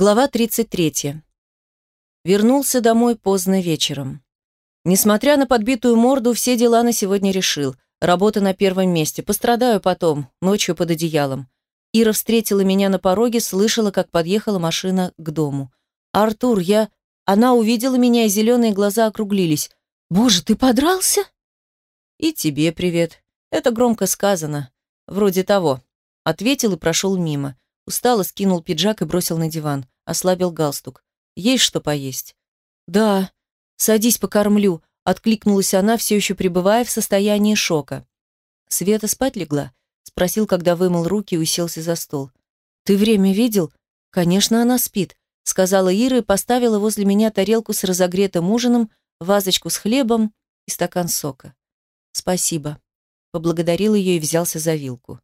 Глава 33. Вернулся домой поздно вечером. Несмотря на подбитую морду, все дела на сегодня решил. Работа на первом месте. Пострадаю потом, ночью под одеялом. Ира встретила меня на пороге, слышала, как подъехала машина к дому. «Артур, я...» Она увидела меня, и зеленые глаза округлились. «Боже, ты подрался?» «И тебе привет. Это громко сказано. Вроде того». Ответил и прошел мимо. Устало скинул пиджак и бросил на диван. Ослабил галстук. «Есть что поесть?» «Да. Садись, покормлю», — откликнулась она, все еще пребывая в состоянии шока. «Света спать легла?» — спросил, когда вымыл руки и уселся за стол. «Ты время видел?» «Конечно, она спит», — сказала Ира и поставила возле меня тарелку с разогретым ужином, вазочку с хлебом и стакан сока. «Спасибо», — поблагодарил ее и взялся за вилку.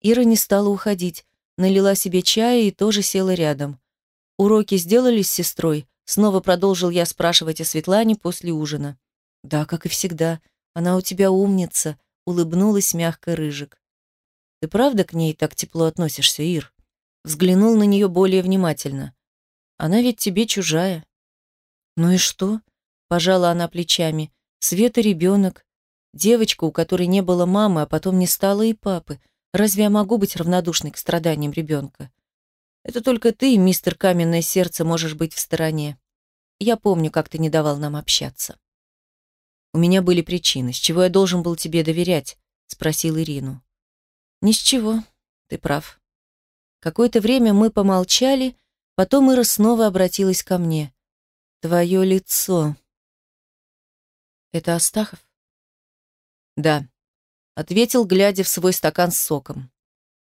Ира не стала уходить, налила себе чая и тоже села рядом. «Уроки сделали с сестрой?» Снова продолжил я спрашивать о Светлане после ужина. «Да, как и всегда. Она у тебя умница», — улыбнулась мягко Рыжик. «Ты правда к ней так тепло относишься, Ир?» Взглянул на нее более внимательно. «Она ведь тебе чужая». «Ну и что?» — пожала она плечами. «Света ребенок. Девочка, у которой не было мамы, а потом не стало и папы. Разве я могу быть равнодушной к страданиям ребенка? Это только ты, мистер Каменное Сердце, можешь быть в стороне. Я помню, как ты не давал нам общаться. У меня были причины, с чего я должен был тебе доверять, спросил Ирину. Ни с чего, ты прав. Какое-то время мы помолчали, потом Ира снова обратилась ко мне. Твое лицо. Это Астахов? Да ответил, глядя в свой стакан с соком.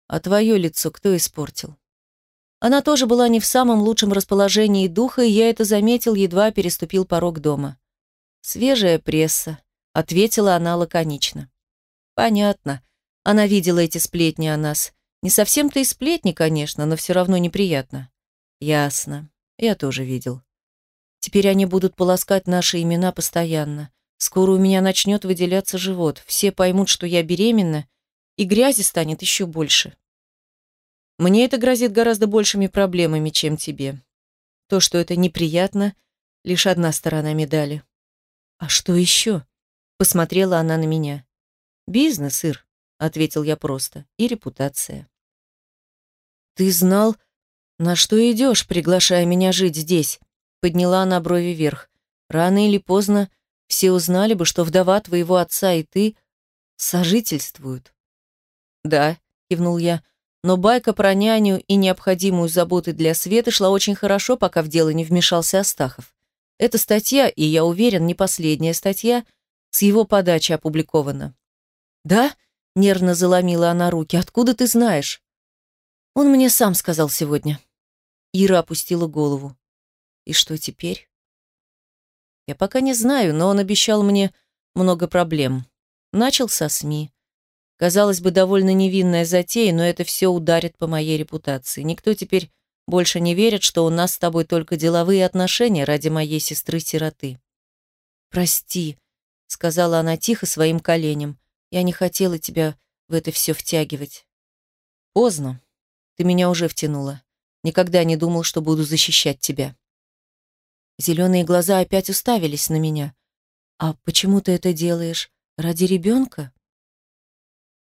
А твое лицо кто испортил? Она тоже была не в самом лучшем расположении духа, и я это заметил, едва переступил порог дома. «Свежая пресса», — ответила она лаконично. «Понятно. Она видела эти сплетни о нас. Не совсем-то и сплетни, конечно, но все равно неприятно». «Ясно. Я тоже видел. Теперь они будут полоскать наши имена постоянно. Скоро у меня начнет выделяться живот, все поймут, что я беременна, и грязи станет еще больше. Мне это грозит гораздо большими проблемами, чем тебе. То, что это неприятно, лишь одна сторона медали. А что еще? Посмотрела она на меня. Бизнес, Ир, ответил я просто, и репутация. Ты знал, на что идешь, приглашая меня жить здесь? Подняла она брови вверх. Рано или поздно все узнали бы, что вдова твоего отца и ты сожительствуют. Да, кивнул я, но байка про няню и необходимую заботу для Светы шла очень хорошо, пока в дело не вмешался Астахов. Эта статья, и я уверен, не последняя статья, с его подачи опубликована. Да? Нервно заломила она руки. Откуда ты знаешь? Он мне сам сказал сегодня. Ира опустила голову. И что теперь? Я пока не знаю, но он обещал мне много проблем. Начал со СМИ. Казалось бы, довольно невинная затея, но это все ударит по моей репутации. Никто теперь больше не верит, что у нас с тобой только деловые отношения ради моей сестры-сироты. «Прости», — сказала она тихо своим коленям. «Я не хотела тебя в это все втягивать». «Поздно. Ты меня уже втянула. Никогда не думал, что буду защищать тебя». Зеленые глаза опять уставились на меня. «А почему ты это делаешь? Ради ребенка?»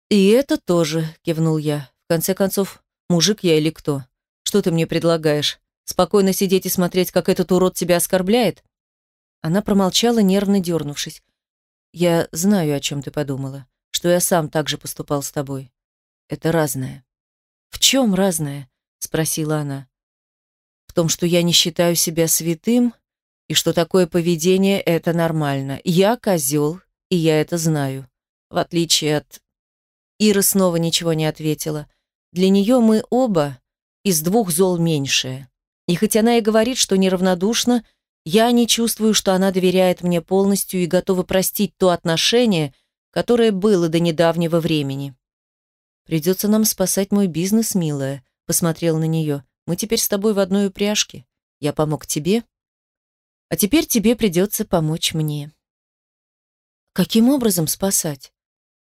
«И это тоже», — кивнул я. «В конце концов, мужик я или кто? Что ты мне предлагаешь? Спокойно сидеть и смотреть, как этот урод тебя оскорбляет?» Она промолчала, нервно дернувшись. «Я знаю, о чем ты подумала. Что я сам так же поступал с тобой. Это разное». «В чем разное?» — спросила она. «В том, что я не считаю себя святым и что такое поведение – это нормально. Я козел, и я это знаю. В отличие от... Ира снова ничего не ответила. Для нее мы оба из двух зол меньшее. И хоть она и говорит, что неравнодушна, я не чувствую, что она доверяет мне полностью и готова простить то отношение, которое было до недавнего времени. «Придется нам спасать мой бизнес, милая», — посмотрел на нее. «Мы теперь с тобой в одной упряжке. Я помог тебе, а теперь тебе придется помочь мне. Каким образом спасать?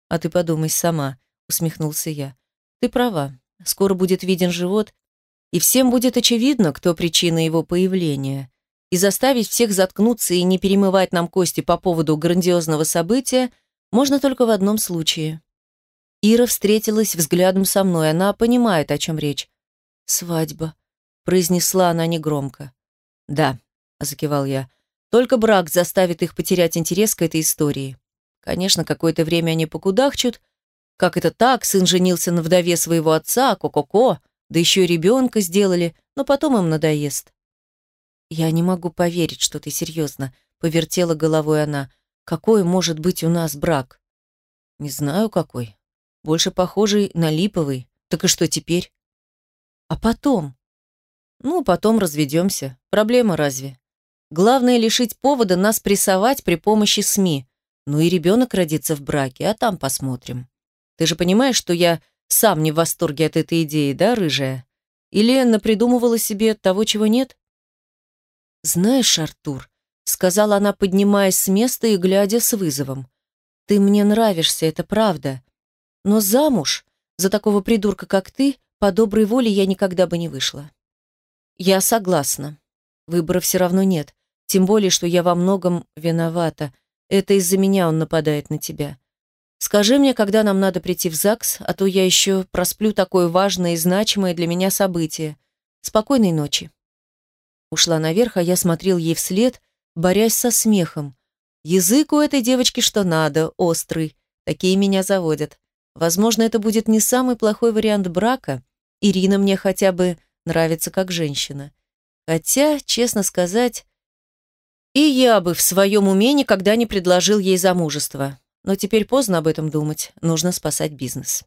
А ты подумай сама, усмехнулся я. Ты права. Скоро будет виден живот, и всем будет очевидно, кто причина его появления. И заставить всех заткнуться и не перемывать нам кости по поводу грандиозного события можно только в одном случае. Ира встретилась взглядом со мной, она понимает, о чем речь. «Свадьба», — произнесла она негромко. «Да», — закивал я, — «только брак заставит их потерять интерес к этой истории. Конечно, какое-то время они покудахчут, как это так, сын женился на вдове своего отца, ко-ко-ко, да еще и ребенка сделали, но потом им надоест. «Я не могу поверить, что ты серьезно», — повертела головой она. «Какой может быть у нас брак?» «Не знаю, какой. Больше похожий на липовый. Так и что теперь?» «А потом?» «Ну, потом разведемся. Проблема разве? Главное лишить повода нас прессовать при помощи СМИ. Ну и ребенок родится в браке, а там посмотрим». Ты же понимаешь, что я сам не в восторге от этой идеи, да, рыжая? Или напридумывала себе того, чего нет? Знаешь, Артур, сказала она, поднимаясь с места и глядя с вызовом. Ты мне нравишься, это правда. Но замуж за такого придурка, как ты, по доброй воле я никогда бы не вышла. Я согласна. Выбора все равно нет. Тем более, что я во многом виновата. Это из-за меня он нападает на тебя. Скажи мне, когда нам надо прийти в ЗАГС, а то я еще просплю такое важное и значимое для меня событие. Спокойной ночи». Ушла наверх, а я смотрел ей вслед, борясь со смехом. Язык у этой девочки что надо, острый. Такие меня заводят. Возможно, это будет не самый плохой вариант брака. Ирина мне хотя бы нравится как женщина. Хотя, честно сказать, и я бы в своем уме никогда не предложил ей замужество. Но теперь поздно об этом думать, нужно спасать бизнес.